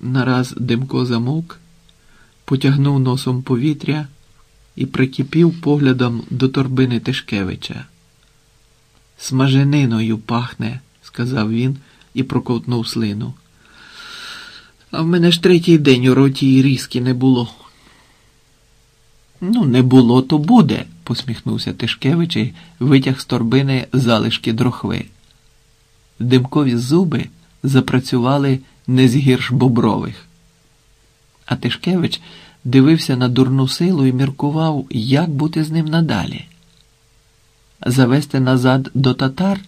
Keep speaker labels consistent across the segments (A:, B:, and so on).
A: Нараз Димко замовк, потягнув носом повітря і прикипів поглядом до торбини Тишкевича. Смажениною пахне, сказав він і проковтнув слину. А в мене ж третій день у роті і різки не було. Ну, не було, то буде, посміхнувся Тишкевич і витяг з торбини залишки дрохви. Димкові зуби запрацювали не згірш бобрових. А Тишкевич дивився на дурну силу і міркував, як бути з ним надалі. Завести назад до татар?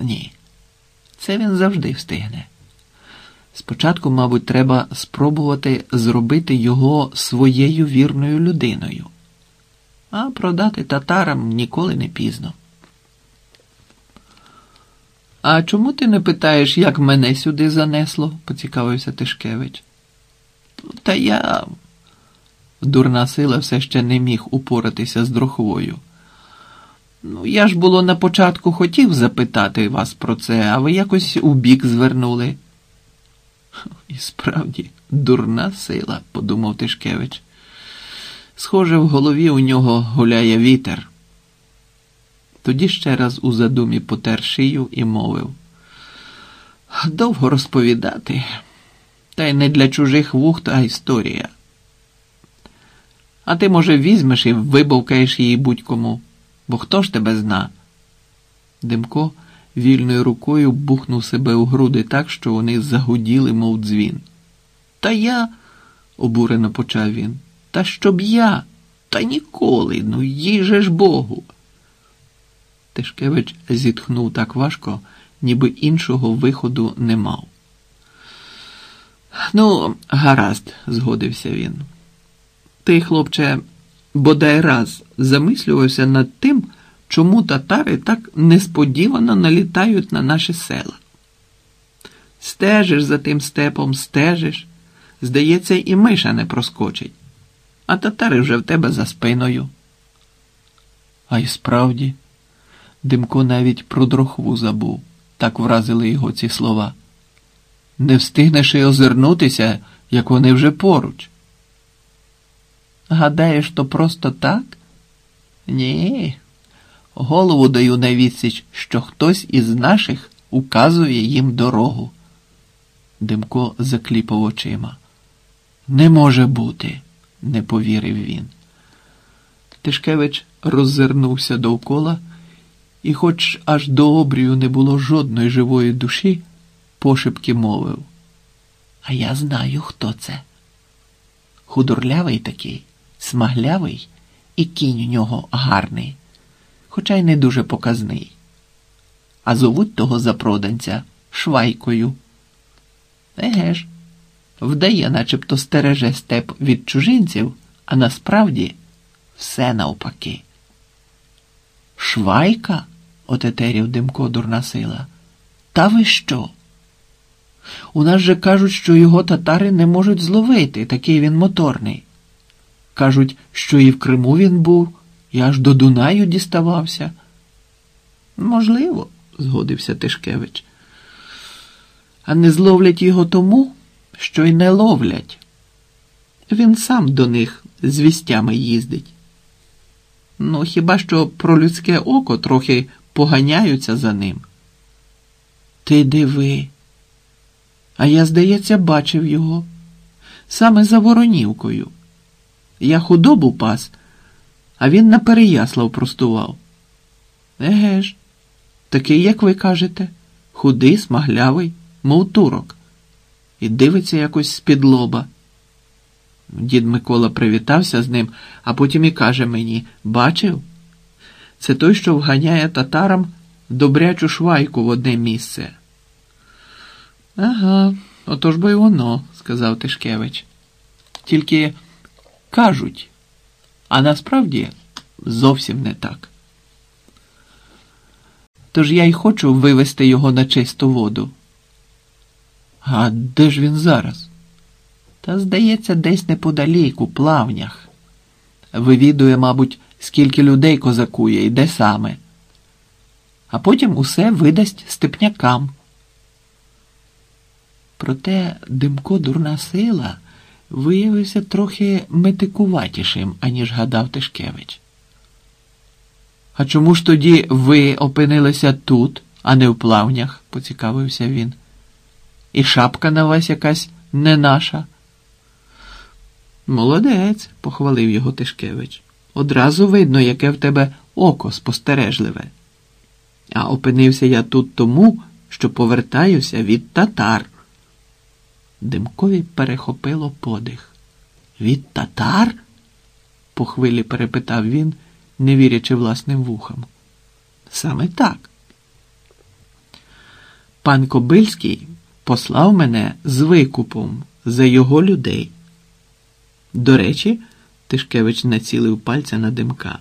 A: Ні. Це він завжди встигне. Спочатку, мабуть, треба спробувати зробити його своєю вірною людиною, а продати татарам ніколи не пізно. А чому ти не питаєш, як мене сюди занесло? поцікавився Тишкевич. Та я. Дурна сила все ще не міг упоратися з дрохвою. Ну, я ж було на початку хотів запитати вас про це, а ви якось у бік звернули. І справді, дурна сила, подумав Тишкевич. Схоже, в голові у нього гуляє вітер. Тоді ще раз у задумі потер шию і мовив. Довго розповідати, та й не для чужих вух та історія. А ти, може, візьмеш і вибовкаєш її будь-кому, бо хто ж тебе зна? Димко вільною рукою бухнув себе у груди так, що вони загуділи, мов дзвін. Та я, обурено почав він, та щоб я, та ніколи, ну їй же ж Богу. Тишкевич зітхнув так важко, ніби іншого виходу не мав. Ну, гаразд, згодився він. Ти, хлопче, бодай раз замислювався над тим, чому татари так несподівано налітають на наші села. Стежиш за тим степом, стежиш. Здається, і миша не проскочить, а татари вже в тебе за спиною. А й справді, Димко навіть про дрохву забув, так вразили його ці слова. Не встигнеш і озирнутися, як вони вже поруч. Гадаєш, то просто так? Ні. Голову даю на відсіч, що хтось із наших указує їм дорогу. Димко закліпав очима. Не може бути, не повірив він. Тишкевич роззирнувся довкола, і, хоч аж до обрію не було жодної живої душі, пошепки мовив. А я знаю, хто це. Худорлявий такий, смаглявий, і кінь у нього гарний хоча й не дуже показний. А зовуть того запроданця Швайкою. Еге ж, вдає, начебто стереже степ від чужинців, а насправді все навпаки. Швайка? Отетерів Димко дурна сила. Та ви що? У нас же кажуть, що його татари не можуть зловити, такий він моторний. Кажуть, що і в Криму він був. Я аж до Дунаю діставався. Можливо, згодився Тишкевич. А не зловлять його тому, що й не ловлять. Він сам до них з вістями їздить. Ну, хіба що про людське око трохи поганяються за ним. Ти диви. А я, здається, бачив його саме за Воронівкою. Я худобу пас а він на Переяслав простував. Еге ж, такий, як ви кажете, худий, смаглявий, мов турок, і дивиться якось з-під лоба. Дід Микола привітався з ним, а потім і каже мені Бачив? Це той, що вганяє татарам добрячу швайку в одне місце. Ага, отож бо й воно, сказав Тишкевич. Тільки кажуть. А насправді зовсім не так. Тож я й хочу вивести його на чисту воду. А де ж він зараз? Та, здається, десь неподалік, у плавнях. Вивідує, мабуть, скільки людей козакує і де саме. А потім усе видасть степнякам. Проте Димко дурна сила виявився трохи метикуватішим, аніж гадав Тишкевич. А чому ж тоді ви опинилися тут, а не в плавнях? поцікавився він. І шапка на вас якась не наша. Молодець, похвалив його Тишкевич. Одразу видно, яке в тебе око спостережливе. А опинився я тут тому, що повертаюся від татар. Димкові перехопило подих. Від татар? по хвилі перепитав він, не вірячи власним вухам. Саме так. Пан Кобильський послав мене з викупом за його людей. До речі, Тишкевич націлив пальця на димка.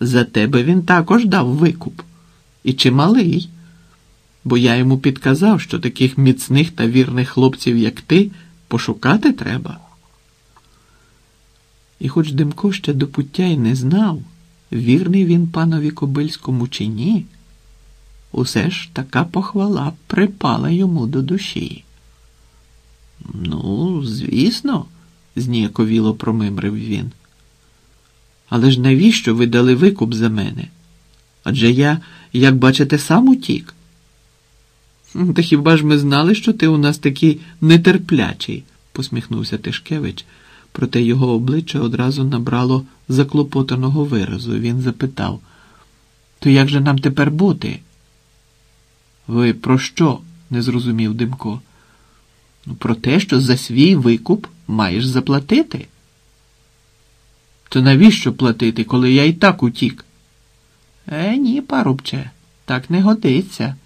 A: За тебе він також дав викуп. І чималий. Бо я йому підказав, що таких міцних та вірних хлопців, як ти, пошукати треба. І хоч Димко ще до пуття й не знав, вірний він панові Кобильському чи ні, усе ж така похвала припала йому до душі. Ну, звісно, зніяковіло промимрив він. Але ж навіщо ви дали викуп за мене? Адже я, як бачите, сам утік. Та хіба ж ми знали, що ти у нас такий нетерплячий? посміхнувся Тишкевич, проте його обличчя одразу набрало заклопотаного виразу. Він запитав: То як же нам тепер бути? Ви про що? не зрозумів Димко. Ну, про те, що за свій викуп маєш заплатити. То навіщо платити, коли я і так утік? Е, ні, парубче, так не годиться.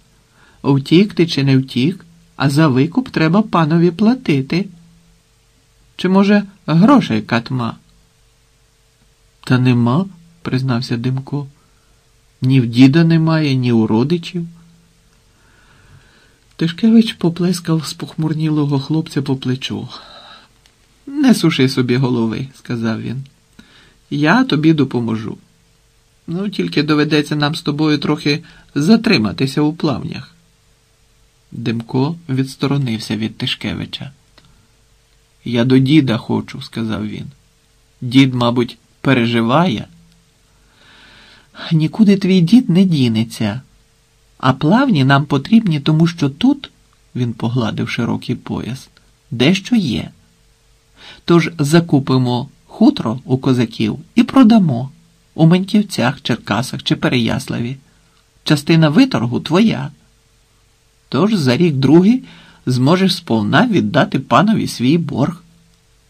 A: Втік ти чи не втік, а за викуп треба панові платити. Чи, може, грошей катма? Та нема, признався Димко. Ні в діда немає, ні у родичів. Тишкевич поплескав спохмурнілого хлопця по плечу. Не суши собі голови, сказав він. Я тобі допоможу. Ну, тільки доведеться нам з тобою трохи затриматися у плавнях. Демко відсторонився від Тишкевича. Я до діда хочу, сказав він. Дід, мабуть, переживає. Нікуди твій дід не дінеться, а плавні нам потрібні, тому що тут, він погладив широкий пояс, дещо є. Тож закупимо хутро у козаків і продамо у Меньківцях, Черкасах чи Переяславі. Частина виторгу твоя. Тож за рік другий зможеш сповна віддати панові свій борг.